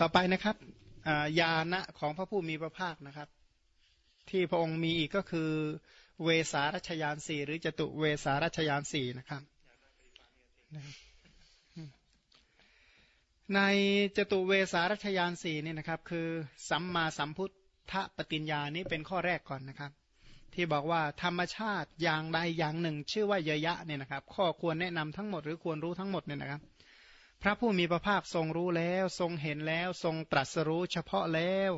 ต่อไปนะครับญาณะของพระผู้มีพระภาคนะครับ ที่พระองค์มีอีกก็คือเวสารัชยานสี่หรือจตุเวสารัชยานสี่นะครับ ในจตุเวสารัชยานสี่นี่นะครับ คือสัมมาสัมพุทธปฏิญญานี้เป็นข้อแรกก่อนนะครับ ที่บอกว่าธรรมชาติอย่างใดอย่างหนึ่ง ชื่อว่าเยยะเนี่ยนะครับ ข้อควรแนะนำทั้งหมดหรือควรรู้ทั้งหมดเนี่ยนะครับ พระผู้มีพระภาคทรงรู้แล้ว ทรงเห็นแล้วทรงตรัสรู้เฉพาะแล้ว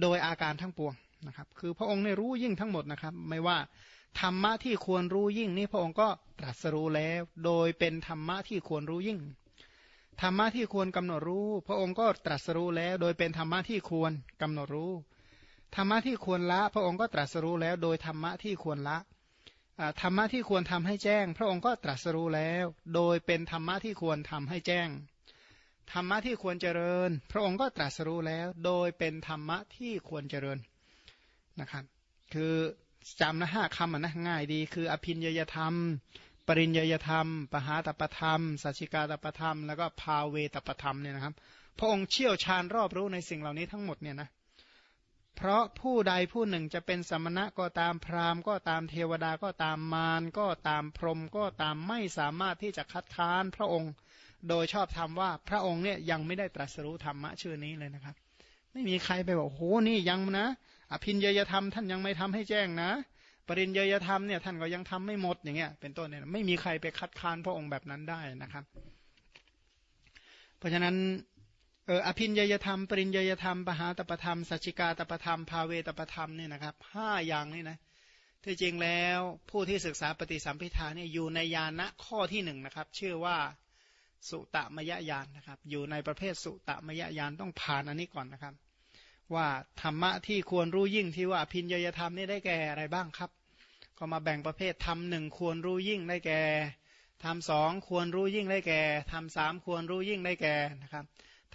โดยอาการทั้งปวงนะครับ คือพระองค์เนี่ยรู้ยิ่งทั้งหมดนะครับ ไม่ว่าธรรมะที่ควรรู้ยิ่งนี่พระองค์ก็ตรัสรู้แล้ว โดยเป็นธรรมะที่ควรรู้ยิ่งธรรมะที่ควรกำหนดรู้ พระองค์ก็ตรัสรู้แล้ว โดยเป็นธรรมะที่ควรกำหนดรู้ธรรมะที่ควรละ พระองค์ก็ตรัสรู้แล้ว โดยธรรมะที่ควรละ ธรรมะที่ควรทำให้แจ้ง พระองค์ก็ตรัสรู้แล้ว โดยเป็นธรรมะที่ควรทำให้แจ้งธรรมะที่ควรเจริญ พระองค์ก็ตรัสรู้แล้ว โดยเป็นธรรมะที่ควรเจริญนะครับคือจำนะห้าคำนะง่ายดี คืออภินยยธรรม ปริญญยธรรม ปหาตปธรรมสัชิกาตปธรรม แล้วก็ภาเวตปธรรมเนี่ยนะครับ พระองค์เชี่ยวชาญรอบรู้ในสิ่งเหล่านี้ทั้งหมดเนี่ยนะเเพราะผู้ใดผู้หนึ่งจะเป็นสมณะก็ตามพราหมณ์ ก็ตามเทวดาก็ตามมารก็ตามพรหมก็ตามไม่สามารถที่จะคัดค้านพระองค์ โดยชอบธรรมว่าพระองค์เนี่ยยังไม่ได้ตรัสรู้ธรรมะชื่อนี้เลยนะครับ ไม่มีใครไปบอกโอ้โหนี่ยังนะอภินยยธรรมท่านยังไม่ทำให้แจ้งนะ ปริญญยธรรมเนี่ยท่านก็ยังทำไม่หมดอย่างเงี้ยเป็นต้นเนี่ยไม่มีใครไปคัดค้านพระองค์แบบนั้นได้นะครับ เพราะฉะนั้น เอออภินยยธรรม ปริญญยธรรม ปหาตประธรรม สัจจิกาตประธรรม ภาเวตประธรรมเนี่ยนะครับห้าอย่างนี่นะที่จริงแล้วผู้ที่ศึกษาปฏิสัมพิธาเนี่ยอยู่ในยานะข้อที่หนึ่งนะครับ ชื่อว่าสุตมยญาณนะครับ อยู่ในประเภทสุตมยญาณต้องผ่านอันนี้ก่อนนะครับ ว่าธรรมะที่ควรรู้ยิ่งที่ว่าพินยยธรรมนี่ได้แก่อะไรบ้างครับ ก็มาแบ่งประเภทธรรมหนึ่งควรรู้ยิ่งได้แก่ธรรมสองควรรู้ยิ่งได้แก่ธรรมสามควรรู้ยิ่งได้แก่นะครับ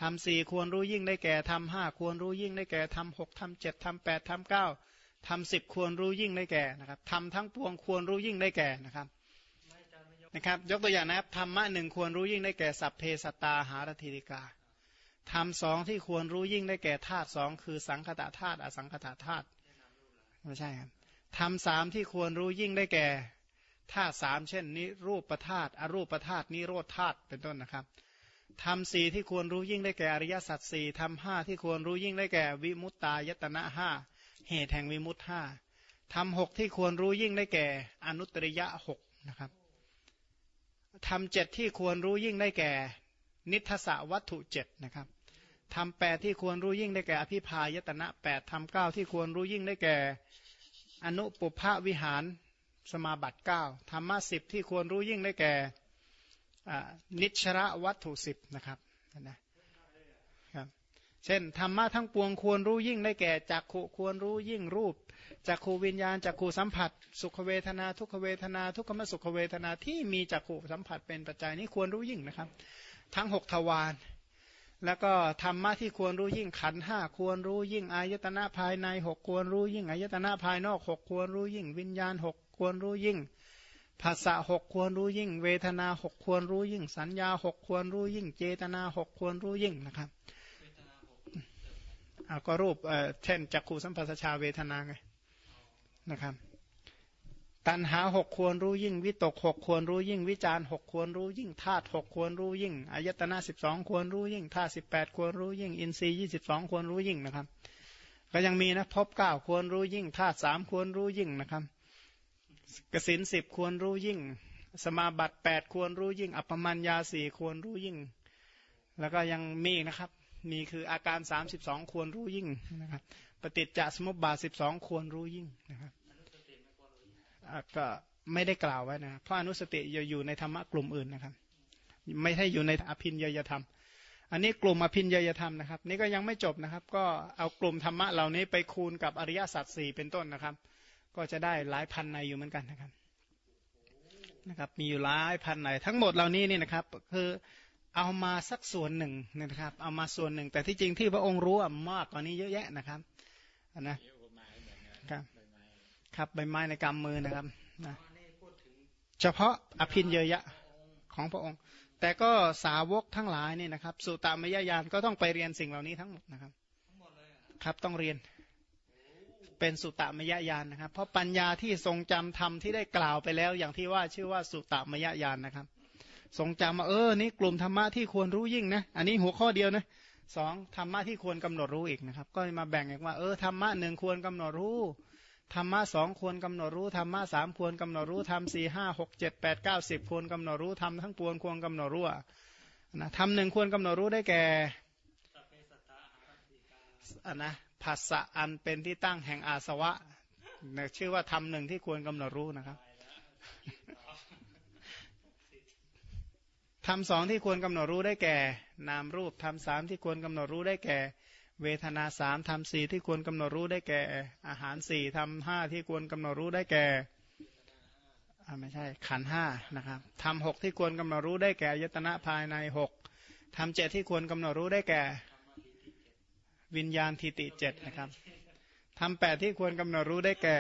ทำสี่ควรรู้ยิ่งได้แก่ทำห้าควรรู้ยิ่งได้แก่ทำหกทำเจ็ดทำแปดทำเก้าทำสิบควรรู้ยิ่งได้แก่นะครับทำทั้งปวงควรรู้ยิ่งได้แก่นะครับนะครับ ยกตัวอย่างนะครับธรรมะหนึ่งควรรู้ยิ่งได้แก่สัพเพสตาหารธิริกาทำสองที่ควรรู้ยิ่งได้แก่ธาตุสองคือสังคตาธาตุอสังคตาธาตุไม่ใช่ครับทำสามที่ควรรู้ยิ่งได้แก่ธาตุสามเช่นนิรูปธาตุอรูปธาตุนิโรธาตุเป็นต้นนะครับ ทำสี่ที่ควรรู้ยิ่งได้แก่อริยสัจสี่ทำห้าที่ควรรู้ยิ่งได้แก่วิมุตตายตนะห้าเหตุแห่งวิมุตห้าทำหกที่ควรรู้ยิ่งได้แก่ อนุตริยะหกนะครับทำเจ็ดที่ควรรู้ยิ่งได้แก่ นิทศวัตถุเจ็ดนะครับทำแปดที่ควรรู้ยิ่งได้แก่อภิพายตนะแปดทำเก้าที่ควรรู้ยิ่งได้แก่ อนุปุพะวิหารสมาบัติเก้าธรรมะสิบที่ควรรู้ยิ่งได้แก่ นิชระวัตถุสิบนะครับนะครับเช่นธรรมะทั้งปวงควรรู้ยิ่งได้แก่จักขควรรู้ยิ่งรูปจักขูวิญญาณจักขูสัมผัส สุขเวทนา ทุกขเวทนา ทุกขมสุขเวทนาที่มีจักขูสัมผัสเป็นปัจจัยนี้ควรรู้ยิ่งนะครับ ทั้งหกทวารแล้วก็ธรรมะที่ควรรู้ยิ่งขันห้าควรรู้ยิ่งอายตนะภายในหกควรรู้ยิ่งอายตนะภายนอกหกควรรู้ยิ่ง วิญญาณหกควรรู้ยิ่ง ภาษาหกควรรู้ยิ่ง เวทนาหกควรรู้ยิ่ง สัญญาหกควรรู้ยิ่ง เจตนาหกควรรู้ยิ่งนะครับอาก็รูปเช่นจักขูสัมปัสชาเวทนาไงนะครับ ตัณหาหกควรรู้ยิ่ง วิตกหกควรรู้ยิ่ง วิจารหกควรรู้ยิ่งธาตุหกควรรู้ยิ่งอายตนะสิบสองควรรู้ยิ่งธาตุสิบแปดควรรู้ยิ่ง อินทรีย์ยี่สิบสองควรรู้ยิ่งนะครับ ก็ยังมีนะพบเก้าควรรู้ยิ่งธาตุสามควรรู้ยิ่งนะครับ กสินสิบควรรู้ยิ่ง สมาบัติแปดควรรู้ยิ่ง อัปมัญญาสี่ควรรู้ยิ่ง แล้วก็ยังมีนะครับมีคืออาการสามสิบสองควรรู้ยิ่งนะครับ ปฏิจจสมุปบาทสิบสองควรรู้ยิ่งนะครับก็ไม่ได้กล่าวไว้นะเพราะอนุสติอยู่ในธรรมะกลุ่มอื่นนะครับ ไม่ใช่อยู่ในอภินยยธรรม อันนี้กลุ่มอภินยยธรรมนะครับ นี่ก็ยังไม่จบนะครับ ก็เอากลุ่มธรรมะเหล่านี้ไปคูณกับอริยสัจสี่เป็นต้นนะครับ ก็จะได้หลายพันในอยู่เหมือนกันนะครับนะครับมีอยู่หลายพันในทั้งหมดเหล่านี้นี่นะครับคือเอามาสักส่วนหนึ่งนะครับ เอามาส่วนหนึ่ง แต่ที่จริงที่พระองค์รู้มากกว่านี้เยอะแยะนะครับนะครับครับใบไม้ในกำมือนะครับนะเฉพาะอภินเยยะของพระองค์ แต่ก็สาวกทั้งหลายนี่นะครับ สุตามยญาณก็ต้องไปเรียนสิ่งเหล่านี้ทั้งหมดนะครับครับต้องเรียน เป็นสุตมยญาณนะครับ เพราะปัญญาที่ทรงจำธรรมที่ได้กล่าวไปแล้ว อย่างที่ว่าชื่อว่าสุตมยญาณนะครับ ทรงจำมาเออนี่กลุ่มธรรมะที่ควรรู้ยิ่งนะ อันนี้หัวข้อเดียวนะสองธรรมะที่ควรกำหนดรู้อีกนะครับ ก็มาแบ่งอีกว่าเออธรรมะหนึ่งควรกำหนดรู้ธรรมะสองควรกำหนดรู้ธรรมะสามควรกำหนดรู้ธรรมสี่ห้าหกเจ็ดแปดเก้าสิบควรกำหนดรู้ธรรมทั้งปวงควรกำหนดรู้นะธรรมหนึ่งควรกำหนดรู้ได้แก่อันนะ ภาษะอันเป็นที่ตั้งแห่งอาสวะเชื่อว่าธรรมหนึ่งที่ควรกำหนดรู้นะครับธรรมสองที่ควรกำหนดรู้ได้แก่ นามรูปธรรมสามที่ควรกำหนดรู้ได้แก่ เวทนาสามธรรมสี่ที่ควรกำหนดรู้ได้แก่ อาหารสี่ธรรมห้าที่ควรกำหนดรู้ได้แก่ไม่ใช่ขันห้านะครับทำหกที่ควรกำหนดรู้ได้แก่ยตนะภายในหกทำเจ็ดที่ควรกำหนดรู้ได้แก่ วิญญาณทิติเจ็ดนะครับทำแปดที่ควรกำหนดรู้ได้แก่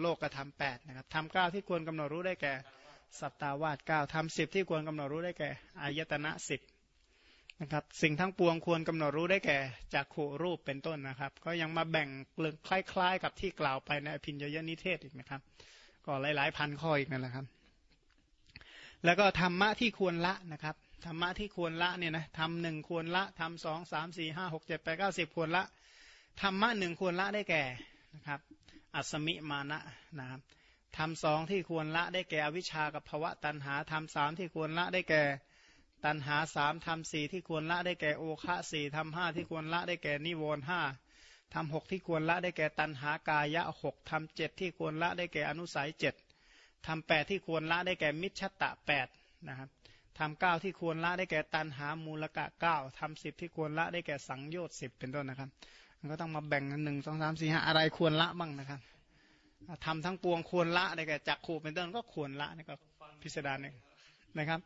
โลกธรรมแปดนะครับทำเก้าที่ควรกำหนดรู้ได้แก่ สัตตาวาสเก้าทำสิบที่ควรกำหนดรู้ได้แก่อายตนะสิบนะครับสิ่งทั้งปวงควรกำหนดรู้ได้แก่จากขูรูปเป็นต้นนะครับ ก็ยังมาแบ่งเรื่องคล้าย ๆ กับที่กล่าวไปในอภินญยนิเทศอีกนะครับ ก็หลายๆพันข้ออีกนั่นแหละครับ แล้วก็ธรรมะที่ควรละนะครับ ธรรมะที่ควรละเนี่ยนะทำหนึ่งควรละทำสองสามสี่ห้าหกเจ็ดแปดเก้าสิบควรละธรรมะหนึ่งควรละได้แก่นะครับ อัศมิมานะนะครับทำสองที่ควรละได้แก่อวิชากับภวะตันหาทำสามที่ควรละได้แก่ตันหาสามทำสี่ที่ควรละได้แก่โอคะสี่ทำห้าที่ควรละได้แก่นิวรห้าทำหกที่ควรละได้แก่ตันหากายะหกทำเจ็ดที่ควรละได้แก่อนุสัยเจ็ดทำแปดที่ควรละได้แก่มิชชตะแปดนะครับ ทำเก้าที่ควรละได้แก่ตันหามูลกะเก้าทำสิบที่ควรละได้แก่สังโยชน์สิบเป็นต้นนะครับมันก็ต้องมาแบ่งกันหนึ่งสองสามสี่ห้าอะไรควรละบ้างนะครับทำทั้งปวงควรละได้แก่จักขู่เป็นต้นก็ควรละนี่ก็พิสดารเองนะครับ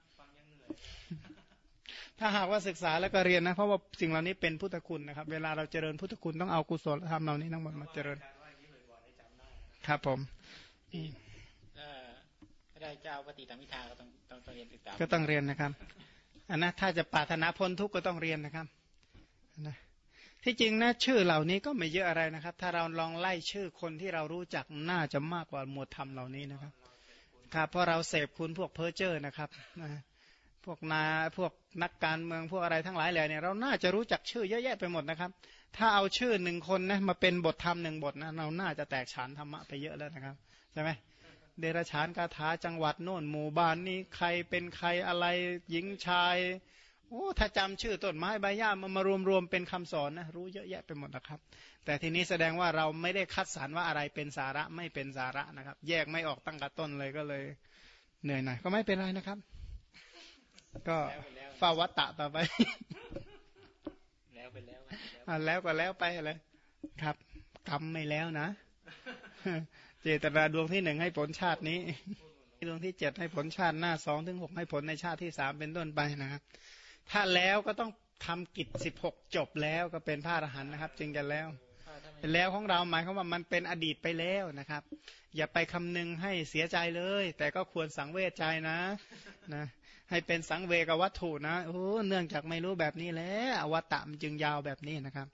ถ้าหากว่าศึกษาแล้วก็เรียนนะ เพราะว่าสิ่งเหล่านี้เป็นพุทธคุณนะครับ เวลาเราเจริญพุทธคุณต้องเอากุศลธรรมเหล่านี้ทั้งหมดมาเจริญ ครับผม ได้เจ้าปฏิตมิทาก็ต้องต้องเรียนศึกษาก็ต้องเรียนนะครับอันนะถ้าจะปรารถนาพ้นทุกข์ก็ต้องเรียนนะครับนะที่จริงนะชื่อเหล่านี้ก็ไม่เยอะอะไรนะครับ ถ้าเราลองไล่ชื่อคนที่เรารู้จักน่าจะมากกว่าหมวดธรรมเหล่านี้นะครับครับเพราะเราเสพคุ้นพวกเพ้อเจ้อนะครับนะพวกดาราพวกนักการเมืองพวกอะไรทั้งหลายแหล่เนี่ยเราน่าจะรู้จักชื่อเยอะแยะไปหมดนะครับ ถ้าเอาชื่อหนึ่งคนนะมาเป็นบทธรรมหนึ่งบทนะเราน่าจะแตกฉานธรรมะไปเยอะแล้วนะครับใช่ไหม เดรัจฉานกถาจังหวัดโน่นหมู่บ้านนี้ใครเป็นใครอะไรหญิงชายโอ้ถ้าจำชื่อต้นไม้ใบหญ้ามามารวมรวมเป็นคำสอนนะรู้เยอะแยะไปหมดนะครับ แต่ทีนี้แสดงว่าเราไม่ได้คัดสรรว่าอะไรเป็นสาระไม่เป็นสาระนะครับ แยกไม่ออกตั้งแต่ต้นเลยก็เลย เหนื่อยหน่อยก็ไม่เป็นไรนะครับ ก็ฟาวัตตะต่อไป แล้วไปแล้วแล้วก็แล้วไปอะไรครับกรรมไม่แล้วนะ เจตนาดวงที่หนึ่งให้ผลชาตินี้ ดวงที่เจ็ดให้ผลชาติหน้าสองถึงหกให้ผลในชาติที่สามเป็นต้นไปนะครับถ้าแล้วก็ต้องทำกิจสิบหกจบแล้วก็เป็นพระอรหันต์นะครับ จึงจะแล้วแล้วของเราหมายความว่ามันเป็นอดีตไปแล้วนะครับ อย่าไปคำนึงให้เสียใจเลย แต่ก็ควรสังเวชใจนะนะให้เป็นสังเวกวัตถุนะโอ้เนื่องจากไม่รู้แบบนี้แล้วอวตะมันจึงยาวแบบนี้นะครับ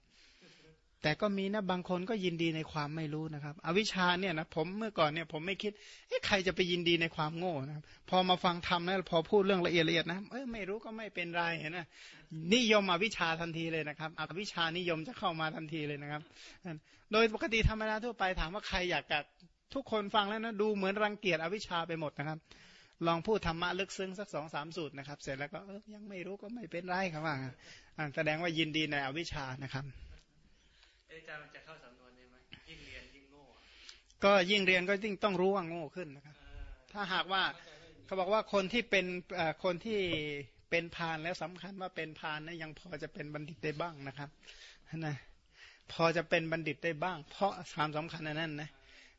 แต่ก็มีนะบางคนก็ยินดีในความไม่รู้นะครับ อวิชชาเนี่ยนะผมเมื่อก่อนเนี่ยผมไม่คิดเอ๊ะใครจะไปยินดีในความโง่นะครับ พอมาฟังธรรมนะพอพูดเรื่องละเอียดละเอียดนะเอ้ยไม่รู้ก็ไม่เป็นไรนะนิยมอวิชชาทันทีเลยนะครับ อวิชชานิยมจะเข้ามาทันทีเลยนะครับ โดยปกติธรรมดาทั่วไปถามว่าใครอยากกับทุกคนฟังแล้วนะดูเหมือนรังเกียจอวิชชาไปหมดนะครับ ลองพูดธรรมะลึกซึ้งสักสองสามสูตรนะครับ เสร็จแล้วก็เอ้ยังไม่รู้ก็ไม่เป็นไรครับว่าแสดงว่ายินดีในอวิชชานะครับ อาจารย์มันจะเข้าสำนวนได้ไหมยิ่งเรียนยิ่งโง่ก็ยิ่งเรียนก็ยิ่งต้องรู้ว่าโง่ขึ้นนะครับ ถ้าหากว่าเขาบอกว่าคนที่เป็นคนที่เป็นพานแล้วสำคัญว่าเป็นพานนะยังพอจะเป็นบัณฑิตได้บ้างนะครับนะพอจะเป็นบัณฑิตได้บ้าง เพราะความสำคัญนั้นนะ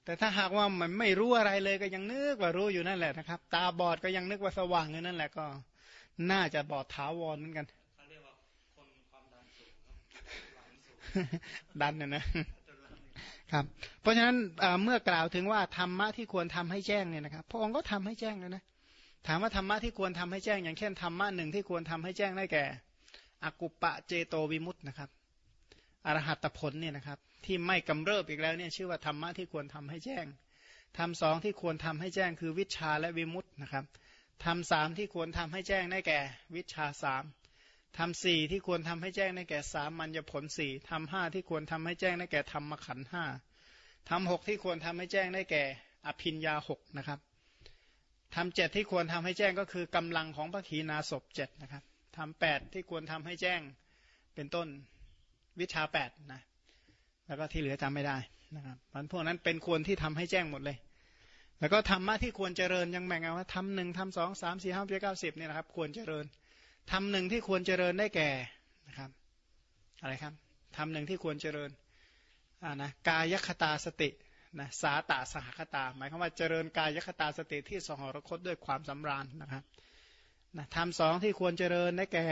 แต่ถ้าหากว่ามันไม่รู้อะไรเลยก็ยังนึกว่ารู้อยู่นั่นแหละนะครับ ตาบอดก็ยังนึกว่าสว่างอยู่นั่นแหละก็ น่าจะบอดถาวรเหมือนกันเขาเรียกว่าคนความดันสูง ดันเนี่ยนะครับ เพราะฉะนั้นเมื่อกล่าวถึงว่าธรรมะที่ควรทำให้แจ้งเนี่ยนะครับ พระองค์ก็ทำให้แจ้งแล้วนะ ถามว่าธรรมะที่ควรทำให้แจ้ง อย่างเช่นธรรมะหนึ่งที่ควรทำให้แจ้งได้แก่อกุปปะเจโตวิมุตต์นะครับอรหัตผลเนี่ยนะครับที่ไม่กำเริบอีกแล้วเนี่ยชื่อว่าธรรมะที่ควรทำให้แจ้งทำสองที่ควรทำให้แจ้งคือวิชาและวิมุตต์นะครับทำสามที่ควรทำให้แจ้งได้แก่ วิชาสาม ทำสี่ที่ควรทำให้แจ้งได้แก่สามัญญผลสี่ทำห้าที่ควรทำให้แจ้งได้แก่ธรรมขันห้าทำหกที่ควรทำให้แจ้งได้แก่ อภินยาหกนะครับทำเจ็ดที่ควรทำให้แจ้งก็คือกำลังของพระขีณาสพเจ็ดนะครับทำแปดที่ควรทำให้แจ้งเป็นต้นวิชาแปดนะแล้วก็ที่เหลือจำไม่ได้นะครับมันพวกนั้นเป็นควรที่ทำให้แจ้งหมดเลย แล้วก็ธรรมะที่ควรเจริญยังแบ่งเอาว่าทำหนึ่งทำสองสามสี่ห้าเก้าสิบเนี่ยนะครับควรเจริญ ทำหนึ่งที่ควรเจริญได้แก่นะครับอะไรครับทำหนึ่งที่ควรเจริญอ่านะกายคตาสตินะสาตาสหคตา หมายความว่าเจริญกายคตาสติที่สหรคตด้วยความสำราญนะครับนะทำสองที่ควรเจริญได้แก่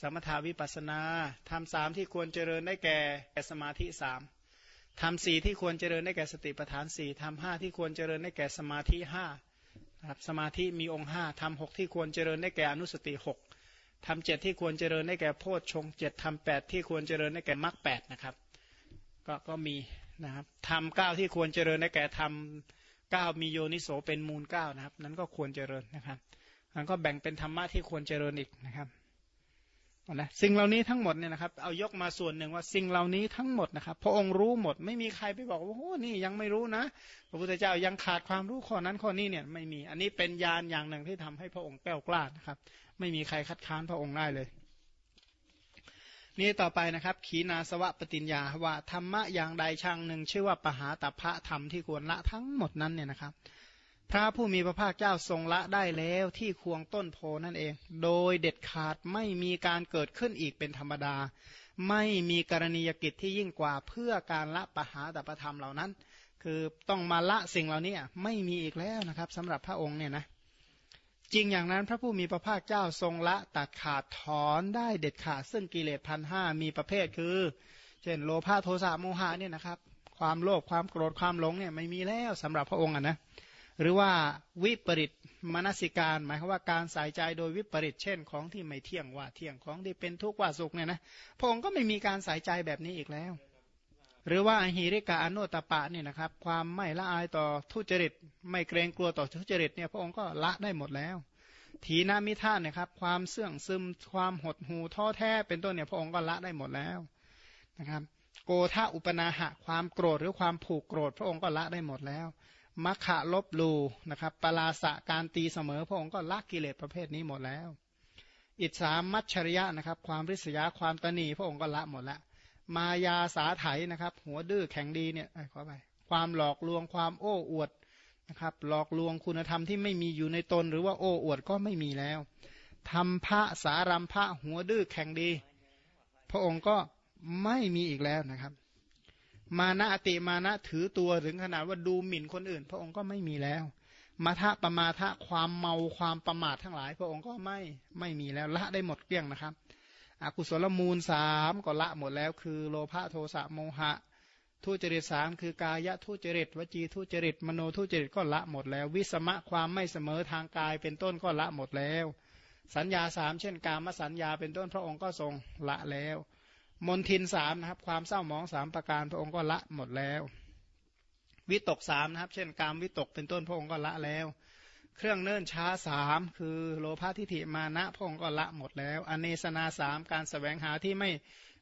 สมถาวิปัสนาทำสามที่ควรเจริญได้แก่สมาธิสามทำสี่ที่ควรเจริญได้แก่สติปัฏฐานสี่ทำห้าที่ควรเจริญได้แก่สมาธิห้า ครับสมาธิมีองค์ห้าทำหกที่ควรเจริญได้แก่อนุสติหกทำเจ็ดที่ควรเจริญได้แก่โพชฌงเจ็ดทำแปดที่ควรเจริญได้แก่มรรคแปดนะครับก็ก็มีนะครับทำเก้าที่ควรเจริญได้แก่ทำเก้ามีโยนิโสเป็นมูลเก้านะครับ นั้นก็ควรเจริญนะครับมันก็แบ่งเป็นธรรมะที่ควรเจริญอีกนะครับ นะสิ่งเหล่านี้ทั้งหมดเนี่ยนะครับเอายกมาส่วนหนึ่งว่าสิ่งเหล่านี้ทั้งหมดนะครับ พระองค์รู้หมดไม่มีใครไปบอกว่าโอ้นี่ยังไม่รู้นะพระพุทธเจ้ายังขาดความรู้ข้อนั้นข้อนี้เนี่ยไม่มีอันนี้เป็นญาณอย่างหนึ่งที่ทำให้พระองค์แก้วกล้านะครับ ไม่มีใครคัดค้านพระองค์ได้เลย นี่ต่อไปนะครับ ขีนาสวะปฏิญญาว่าธรรมะอย่างใดช่างหนึ่ง ชื่อว่าปหาตพระธรรมที่ควรละทั้งหมดนั้นเนี่ยนะครับ พระผู้มีพระภาคเจ้าทรงละได้แล้วที่ควงต้นโพนั่นเอง โดยเด็ดขาดไม่มีการเกิดขึ้นอีกเป็นธรรมดา ไม่มีกรณียกิจที่ยิ่งกว่าเพื่อการละปะหาตประธรรมเหล่านั้น คือต้องมาละสิ่งเหล่านี้ไม่มีอีกแล้วนะครับสำหรับพระองค์เนี่ยนะจริงอย่างนั้นพระผู้มีพระภาคเจ้าทรงละตัดขาดถอนได้เด็ดขาดซึ่งกิเลสพันห้ามีประเภทคือ เช่นโลภะโทสะโมหะเนี่ยนะครับ ความโลภความโกรธความหลงเนี่ยไม่มีแล้วสำหรับพระองค์อะนะ หรือว่าวิปริตมนสิการ หมายความว่าการใส่ใจโดยวิปริตเช่นของที่ไม่เที่ยงว่าเที่ยงของที่เป็นทุกข์ว่าสุขเนี่ยนะพระองค์ก็ไม่มีการใส่ใจแบบนี้อีกแล้ว หรือว่าหิริกาอนุตปะเนี่ยนะครับ ความไม่ละอายต่อทุจริต ไม่เกรงกลัวต่อทุจริตเนี่ยพระองค์ก็ละได้หมดแล้ว ทีนามิท่านนะครับ ความเสื่องซึมความหดหูท้อแท้เป็นต้นเนี่ยพระองค์ก็ละได้หมดแล้วนะครับ โกธาอุปนาหะความโกรธหรือความผูกโกรธ พระองค์ก็ละได้หมดแล้ว มัคคะลบลูนะครับปลาสะการตีเสมอพระองค์ก็ละกิเลสประเภทนี้หมดแล้ว อิสามัชชริยะนะครับ ความริษยาความตนีพระองค์ก็ละหมดแล้วมายาสาไถนะครับ หัวดื้อแข็งดีเนี่ยขอไปความหลอกลวงความโอ้อวดนะครับหลอกลวงคุณธรรมที่ไม่มีอยู่ในตนหรือว่าโอ้อวดก็ไม่มีแล้วทำพระสารัมพระหัวดื้อแข็งดี พระองค์ก็ไม่มีอีกแล้วนะครับ มานะอติมานะถือตัวถึงขนาดว่าดูหมิ่นคนอื่น พระองค์ก็ไม่มีแล้ว มาทะประมาทะความเมาความประมาททั้งหลาย พระองค์ก็ไม่ไม่มีแล้วละได้หมดเกลี้ยงนะครับอกุศลมูลสามก็ละหมดแล้ว คือโลภะโทสะโมหะ ทุจริตสามคือกายะทุจริตวจีทุจริตมโนทุจริตก็ละหมดแล้ว วิสมะความไม่เสมอทางกายเป็นต้นก็ละหมดแล้ว สัญญาสามเช่น กามสัญญาเป็นต้นพระองค์ก็ทรงละแล้ว มนทินสามนะครับ ความเศร้าหมองสามประการพระองค์ก็ละหมดแล้ว วิตกสามนะครับ เช่นการวิตกเป็นต้นพระองค์ก็ละแล้ว เครื่องเนิ่นช้าสามคือโลภะทิฏฐิมานะพระองค์ก็ละหมดแล้ว อเนสนาสามการสแสวงหาที่ไม่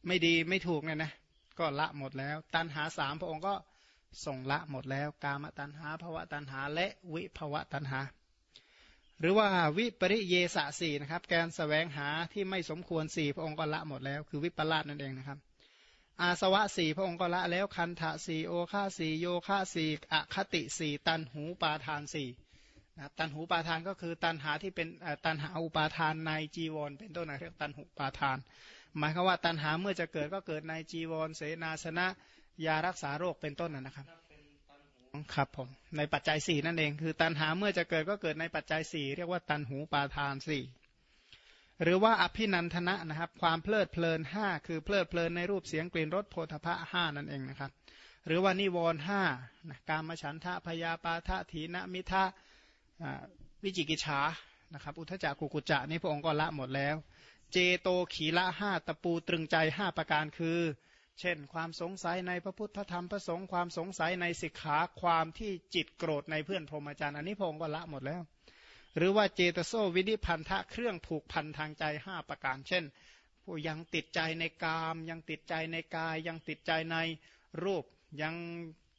ไม่ดีไม่ถูกเนี่ยนะก็ละหมดแล้ว ตันหาสามพระองค์ก็ส่งละหมดแล้ว กามตันหาภวะตันหาและวิภวะตันหา หรือว่าวิปริเยสะสี่นะครับการสแสวงหาที่ไม่สมควรสี่พระองค์ก็ละหมดแล้ว คือวิปลาสนั่นเองนะครับ อาสวะสี่พระองค์ก็ละแล้วคันทะสี่โอฆาสี่โยฆาสี่อคติสี่ตันหูปาทานสี่นะครับตันหูปาทานก็คือตันหาที่เป็นตันหาอุปาทานในจีวร เป็นต้นนะเรียกตันหูปาทาน หมายความว่าตันหาเมื่อจะเกิดก็เกิดในจีวร เสนาสนะยารักษาโรคเป็นต้นนะครับ ครับผมในปัจจัยสี่นั่นเองคือตันหาเมื่อจะเกิดก็เกิดในปัจจัยสี่เรียกว่าตันหูปาทานสี่หรือว่าอภินันทนะนะครับ ความเพลิดเพลินห้าคือเพลิดเพลินในรูปเสียงกลิ่นรสโพธพะห้านั่นเองนะครับ หรือว่านิวรห้าการมฉันทะพยาปาทะถีนมิทะวิจิกิจฉานะครับ อุทจักกุกุจจะนี่พระองค์ก็ละหมดแล้ว เจโตขีละห้าตะปูตรึงใจห้าประการคือ เช่น ความสงสัยในพระพุทธธรรมพระสงฆ์ความสงสัยในสิกขาความที่จิตโกรธในเพื่อนพรหมจรรย์อันนี้พระองค์ก็ละหมดแล้ว หรือว่าเจตโซวินิพันธะเครื่องผูกพันทางใจห้าประการ เช่น ผู้ยังติดใจในกาม ยังติดใจในกาย ยังติดใจในรูปยัง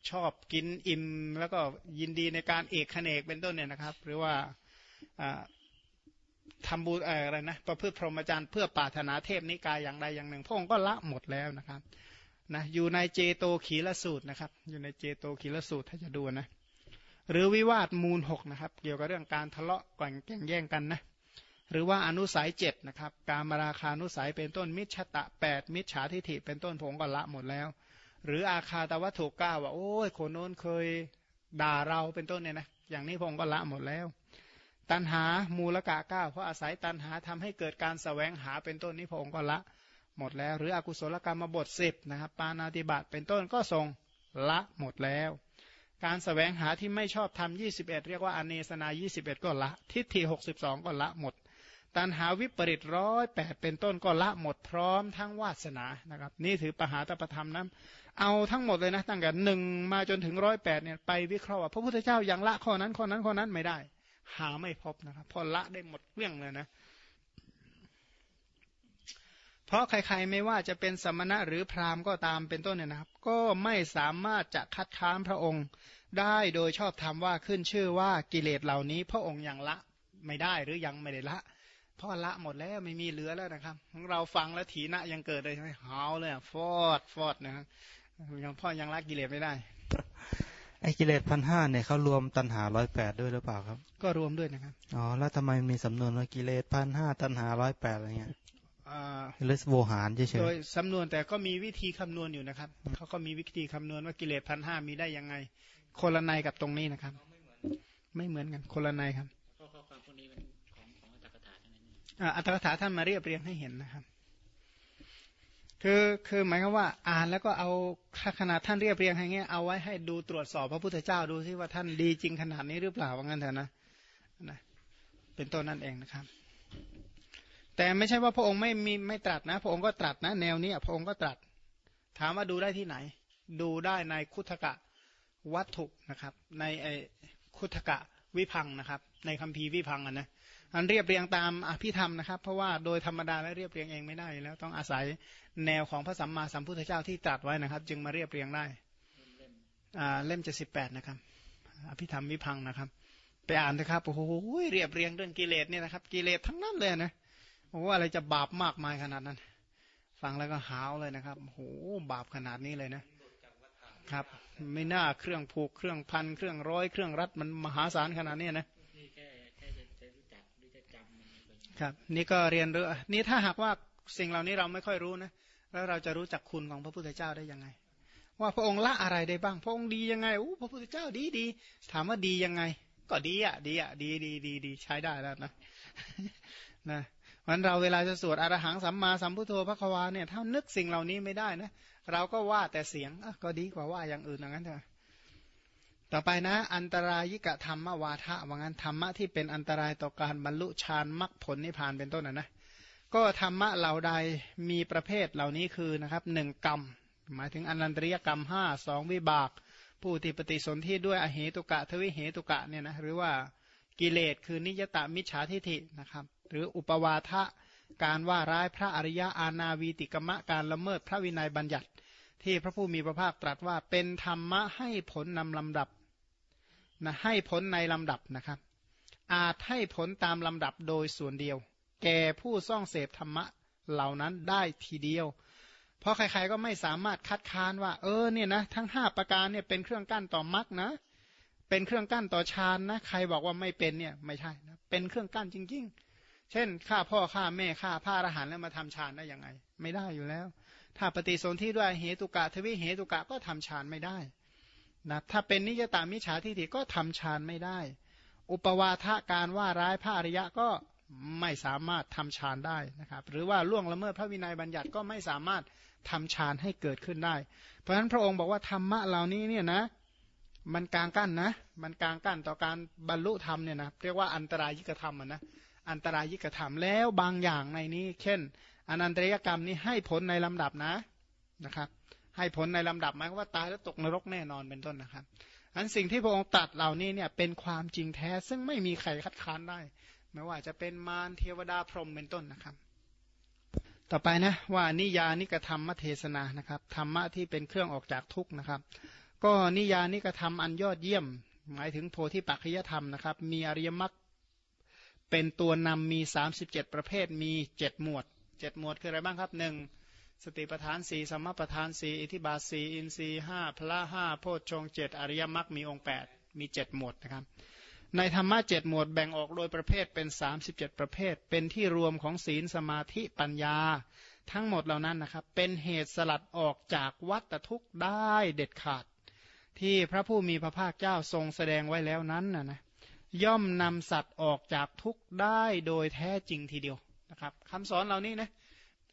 ชอบกินอิ่มแล้วก็ยินดีในการเอกขเนกเป็นต้นเนี่ยนะครับ หรือว่าทำบุญอะไรนะประพฤติพรหมจรรย์เพื่อปรารถนาเทพนิกายอย่างใดอย่างหนึ่งพระองค์ก็ละหมดแล้วนะครับ นะอยู่ในเจโตขีลสูตรนะครับ อยู่ในเจโตขีลสูตรถ้าจะดูนะ หรือวิวาทมูลหกนะครับ เกี่ยวกับเรื่องการทะเลาะก่งแก่งแย่งกันนะหรือว่าอนุสัยเจ็ดนะครับการมาราคานุสัยเป็นต้นมิจฉตะแปดมิจฉาทิฐิเป็นต้นพงก็ละหมดแล้ว หรืออาคาตวัตถุก้าว่าโอ้ยคนโน้นเคยด่าเราเป็นต้นเนี่ยนะอย่างนี้พงก็ละหมดแล้ว ตันหามูลกะก้าเพราะอาศัยตันหาทำให้เกิดการสแสวงหาเป็นต้นนี้พงก็ละ หมดแล้ว หรืออกุศลกรรมบทสิบนะครับปานาติบาตเป็นต้นก็ทรงละหมดแล้ว การสแสวงหาที่ไม่ชอบทำยี่สิบเอ็ดเรียกว่าอเนสนายี่สิบเอ็ดก็ละ ทิฏฐิหกสิบสองก็ละหมด ตันหาวิปริตร้อยแปดเป็นต้นก็ละหมดพร้อมทั้งวาสนานะครับ นี่ถือปหาตประธรรมนะเอาทั้งหมดเลยนะตั้งแต่หนึ่งมาจนถึงร้อยแปดเนี่ยไปวิเคราะห์ว่าพระพุทธเจ้ายังละข้อนั้นข้อนั้นข้อนั้นไม่ได้ หาไม่พบนะครับพอละได้หมดเรื่องเลยนะ เพราะใครๆไม่ว่าจะเป็นสมณะหรือพราหมณ์ก็ตามเป็นต้นเนี่ยนะครับ ก็ไม่สามารถจะคัดค้านพระองค์ ได้โดยชอบธรรมว่าขึ้นชื่อว่ากิเลสเหล่านี้ พระองค์ยังละไม่ได้หรือยังไม่ได้ละเพราะละหมดแล้วไม่มีเหลือแล้วนะครับของเราฟังแล้วถีนะยังเกิดเลยใช่ไหมหาวเลยฟอดฟอดนะครับยังพ่อยังละกิเลสไม่ได้ไอ้กิเลสพันห้าเนี่ยเขารวมตัณหาร้อยแปดด้วยหรือเปล่าครับ ก็รวมด้วยนะครับ อ๋อ แล้วทำไมมีสำนวนว่ากิเลสพันห้าตัณหาร้อยแปดอะไรเงี้ย หรือโวหารเฉยๆโดยสำนวนแต่ก็มีวิธีคำนวณอยู่นะครับเขาก็มีวิธีคำนวณว่ากิเลสพันห้ามีได้ยังไง คนละในกับตรงนี้นะครับ ไม่เหมือนกันคนละในครับข้อความพวกนี้เป็นของของอัตถกถาใช่ไหมอัตถกถาท่านมาเรียบเรียงให้เห็นนะครับ คือคือหมายความว่าอ่านแล้วก็เอาขนาดท่านเรียบเรียงอย่างเงี้ยเอาไว้ให้ดูตรวจสอบพระพุทธเจ้าดูซิว่าท่านดีจริงขนาดนี้หรือเปล่าว่างั้นเถอะนะนะเป็นต้นนั่นเองนะครับ แต่ไม่ใช่ว่าพระองค์ไม่มีไม่ตรัสนะ พระองค์ก็ตรัสนะ แนวนี้พระองค์ก็ตรัส ถามว่าดูได้ที่ไหน ดูได้ในคุถกะวัตถุนะครับ ในไอคุถกะวิพังนะครับ ในคัมภีร์วิพังอะนะอันเรียบเรียงตามอภิธรรมนะครับ เพราะว่าโดยธรรมดาแล้วเรียบเรียงเองไม่ได้แล้วต้องอาศัยแนวของพระสัมมาสัมพุทธเจ้าที่ตรัสไว้นะครับ จึงมาเรียบเรียงได้เล่มจะสิบแปดนะครับ อภิธรรมวิพังนะครับ ไปอ่านนะครับโอ้โหเรียบเรียงเรื่องกิเลสเนี่ยนะครับ กิเลสทั้งนั้นเลยนะ โอ้อะไรจะบาปมากมายขนาดนั้น ฟังแล้วก็หาวเลยนะครับโอ้โหบาปขนาดนี้เลยนะครับ ไม่น่าเครื่องผูกเครื่องพันเครื่องร้อยเครื่องรัดมันมหาศาลขนาดนี้นะครับนี่ก็เรียนรู้นี่ถ้าหากว่าสิ่งเหล่านี้เราไม่ค่อยรู้นะแล้วเราจะรู้จักคุณของพระพุทธเจ้าได้ยังไง ว่าพระองค์ละอะไรได้บ้าง พระองค์ดียังไงอู้พระพุทธเจ้าดีดีถามว่าดียังไง ก็ดีอะ ดีอะ ดีดีดีดีใช้ได้แล้วนะนะ วันเราเวลาจะสวดอรหังสัมมาสัมพุทโธพระควาเนี่ยถ้านึกสิ่งเหล่านี้ไม่ได้นะเราก็ว่าแต่เสียงก็ดีกว่าว่าอย่างอื่นอย่างนั้นเถอะต่อไปนะ อันตรายิกะธรรมวาทะว่างั้นธรรมะที่เป็นอันตรายต่อการบรรลุฌานมรรคผลนิพพานเป็นต้นนะนะก็ธรรมะเหล่าใดมีประเภทเหล่านี้คือนะครับหนึ่งกรรม หมายถึงอนันตริยกรรมห้าสองวิบาก ผู้ที่ปฏิสนธิด้วยอเหตุกะทวิเหตุกะเนี่ยนะหรือว่ากิเลสคือนิยตามิจฉาทิฐินะครับ หรืออุปวาทะการว่าร้ายพระอริยะอาณาวีติกมะการละเมิดพระวินัยบัญญัติ ที่พระผู้มีพระภาคตรัสว่าเป็นธรรมะให้ผลนำลำดับนะให้ผลในลำดับนะครับ อาจให้ผลตามลำดับโดยส่วนเดียว แก่ผู้ซ่องเสพธรรมะเหล่านั้นได้ทีเดียว เพราะใครๆก็ไม่สามารถคัดค้านว่า เออเนี่ยนะทั้งห้าประการเนี่ยเป็นเครื่องกั้นต่อมรรคนะ เป็นเครื่องกั้นต่อฌานนะ ใครบอกว่าไม่เป็นเนี่ยไม่ใช่นะเป็นเครื่องกั้นจริง ๆ เช่นฆ่าพ่อฆ่าแม่ฆ่าพระอรหันต์แล้วมาทำฌานได้ยังไง ไม่ได้อยู่แล้ว ถ้าปฏิสนธิด้วยเหตุกะทวิเหตุกะก็ทำฌานไม่ได้นะถ้าเป็นนิยตามิจฉาทิฏฐิก็ทำฌานไม่ได้ อุปวาทะการว่าร้ายพระอริยะก็ไม่สามารถทำฌานได้นะครับหรือว่าล่วงละเมิดพระวินัยบัญญัติก็ไม่สามารถทำฌานให้เกิดขึ้นได้ เพราะฉะนั้นพระองค์บอกว่าธรรมะเหล่านี้เนี่ยนะมันกลางกั้นนะ มันกลางกั้นต่อการบรรลุธรรมเนี่ยนะเรียกว่าอันตรายิกธรรมนะ อันตรายิกธรรมแล้วบางอย่างในนี้ เช่น อนันตริยกรรมนี้ให้ผลในลำดับนะนะครับ ให้ผลในลำดับหมายว่าตายแล้วตกนรกแน่นอนเป็นต้นนะครับอันสิ่งที่พระองค์ตัดเหล่านี้เนี่ยเป็นความจริงแท้ ซึ่งไม่มีใครคัดค้านได้ ไม่ว่าจะเป็นมารเทวดาพรหมเป็นต้นนะครับ ต่อไปนะว่านิยานิกธรรมเทศนานะครับธรรมะที่เป็นเครื่องออกจากทุกข์นะครับ ก็นิยานิกธรรมอันยอดเยี่ยม หมายถึงโพธิปัจจยธรรมนะครับ มีอริยมรรค เป็นตัวนำมี 37 ประเภทมี 7 หมวด 7 หมวดคืออะไรบ้างครับหนึ่งสติปทานสี่สมปทานสี่อิทิบาสีอินทรีห้าพละห้าโพชฌงเจ็ดอริยมรรคมีองค์ 8 มี 7 หมวดนะครับ ในธรรมะเจ็ดหมวดแบ่งออกโดยประเภทเป็น 37 ประเภท เป็นที่รวมของศีลสมาธิปัญญา ทั้งหมดเหล่านั้นนะครับ เป็นเหตุสลัดออกจากวัฏทุกข์ได้เด็ดขาด ที่พระผู้มีพระภาคเจ้าทรงแสดงไว้แล้วนั้นนะนะ ย่อมนำสัตว์ออกจากทุกข์ได้โดยแท้จริงทีเดียวนะครับคำสอนเหล่านี้นะ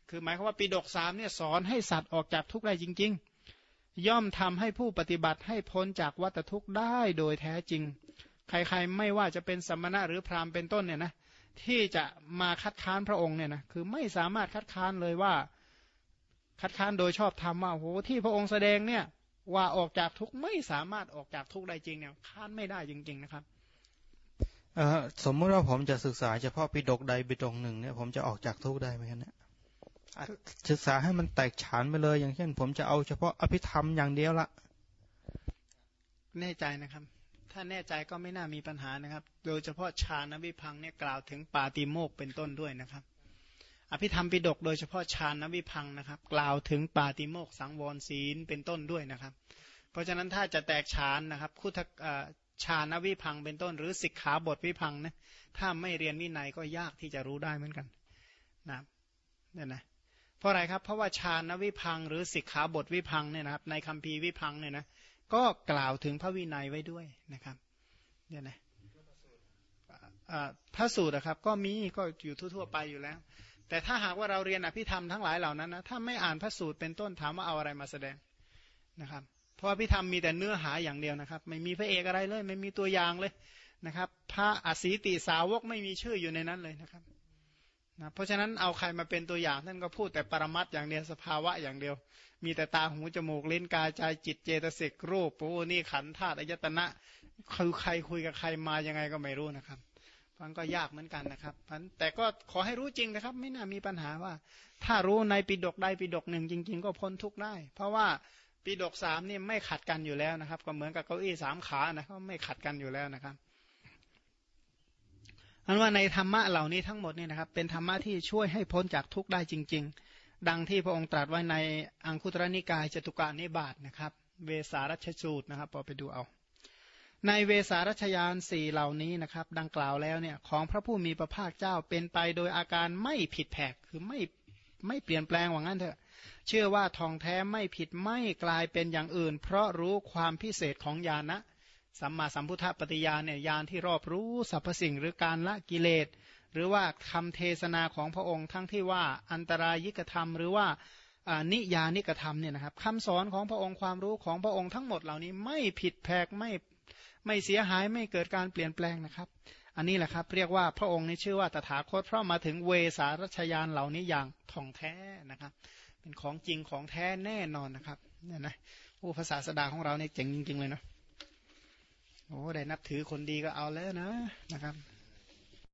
คือหมายความว่าปีดกสามเนี่ยสอนให้สัตว์ออกจากทุกข์ได้จริง ๆ ย่อมทำให้ผู้ปฏิบัติให้พ้นจากวัฏทุกข์ได้โดยแท้จริง ใครๆไม่ว่าจะเป็นสมณะหรือพราหมณ์เป็นต้นเนี่ยนะที่จะมาคัดค้านพระองค์เนี่ยนะคือไม่สามารถคัดค้านเลยว่าคัดค้านโดยชอบธรรมว่าโหที่พระองค์แสดงเนี่ยว่าออกจากทุกข์ไม่สามารถออกจากทุกข์ได้จริงเนี่ยค้านไม่ได้จริง ๆนะครับ สมมติว่าผมจะศึกษาเฉพาะปิดกใดปิดกหนึ่งเนี่ยผมจะออกจากทุกได้ไหมครับเนี่ยศึกษาให้มันแตกฉานไปเลย อย่างเช่น ผมจะเอาเฉพาะอภิธรรมอย่างเดียวละแน่ใจนะครับ ถ้าแน่ใจก็ไม่น่ามีปัญหานะครับ โดยเฉพาะฌานวิพังเนี่ยกล่าวถึงปาติโมกเป็นต้นด้วยนะครับ อภิธรรมปิดกโดยเฉพาะฌานนวิพังนะครับ กล่าวถึงปาติโมกสังวรศีลเป็นต้นด้วยนะครับ เพราะฉะนั้นถ้าจะแตกฌานนะครับคุท ฌานวิพังเป็นต้น หรือสิกขาบทวิพังนะถ้าไม่เรียนวินัยก็ยากที่จะรู้ได้เหมือนกันนะเนี่ยนะเพราะอะไรครับ เพราะว่าฌานวิพังหรือสิกขาบทวิพังเนี่ยนะครับ ในคัมภีร์วิพังเนี่ยนะก็กล่าวถึงพระวินัยไว้ด้วยนะครับเนี่ยนะพระสูตรนะครับ ก็มีก็อยู่ทั่วๆไปอยู่แล้ว แต่ถ้าหากว่าเราเรียนอภิธรรมทั้งหลายเหล่านั้นนะถ้าไม่อ่านพระสูตรเป็นต้นถามว่าเอาอะไรมาแสดงนะครับ เพราะอภิธรรมมีแต่เนื้อหาอย่างเดียวนะครับ ไม่มีพระเอกอะไรเลย ไม่มีตัวอย่างเลยนะครับ พระอสีติสาวกไม่มีชื่ออยู่ในนั้นเลยนะครับนะเพราะฉะนั้นเอาใครมาเป็นตัวอย่างท่านก็พูดแต่ปรมัตอย่างเดียวสภาวะอย่างเดียว มีแต่ตาหูจมูกเล่นกายใจจิตเจตสิกรูปปูนี่ขันธาตุอายตนะคือใครคุยกับใครมายังไงก็ไม่รู้นะครับมันก็ยากเหมือนกันนะครับแต่ก็ขอให้รู้จริงนะครับ ไม่น่ามีปัญหาว่า ถ้ารู้ในปิดกใดปิดกหนึ่งจริง ๆ ก็พ้นทุกได้ เพราะว่า ปิดกสามนี่ไม่ขัดกันอยู่แล้วนะครับ ก็เหมือนกับเก้าอี้สามขานะเขาไม่ขัดกันอยู่แล้วนะครับอันว่าในธรรมะเหล่านี้ทั้งหมดนี่นะครับ เป็นธรรมะที่ช่วยให้พ้นจากทุกข์ได้จริง ๆ ดังที่พระองค์ตรัสไว้ในอังคุตรนิกายจตุกานิบาตนะครับ เวสารัชสูตรนะครับพอไปดูเอา ในเวสารัชยานสี่เหล่านี้นะครับ ดังกล่าวแล้วเนี่ยของพระผู้มีพระภาคเจ้าเป็นไปโดยอาการไม่ผิดแผกคือไม่ ไม่เปลี่ยนแปลงว่างั้นเถอะ เชื่อว่าทองแท้ไม่ผิดไม่กลายเป็นอย่างอื่น เพราะรู้ความพิเศษของญาณนะสัมมาสัมพุทธปฏิญาณเนี่ยญาณที่รอบรู้สรรพสิ่งหรือการละกิเลส หรือว่าคำเทศนาของพระองค์ทั้งที่ว่าอันตรายิกธรรม หรือว่านิยานิกธรรมเนี่ยนะครับคำสอนของพระองค์ความรู้ของพระองค์ทั้งหมดเหล่านี้ไม่ผิดแผกไม่ไม่เสียหายไม่เกิดการเปลี่ยนแปลงนะครับ อันนี้แหละครับ เรียกว่าพระองค์นี้ชื่อว่าตถาคตเพราะมาถึงเวสารชยานเหล่านี้อย่างท่องแท้นะครับ เป็นของจริงของแท้แน่นอนนะครับเนี่ยนะโอ้ภาษาสดาของเราเนี่ยเจ๋งจริงๆเลยเนาะโอ้ได้นับถือคนดีก็เอาแล้วนะนะครับ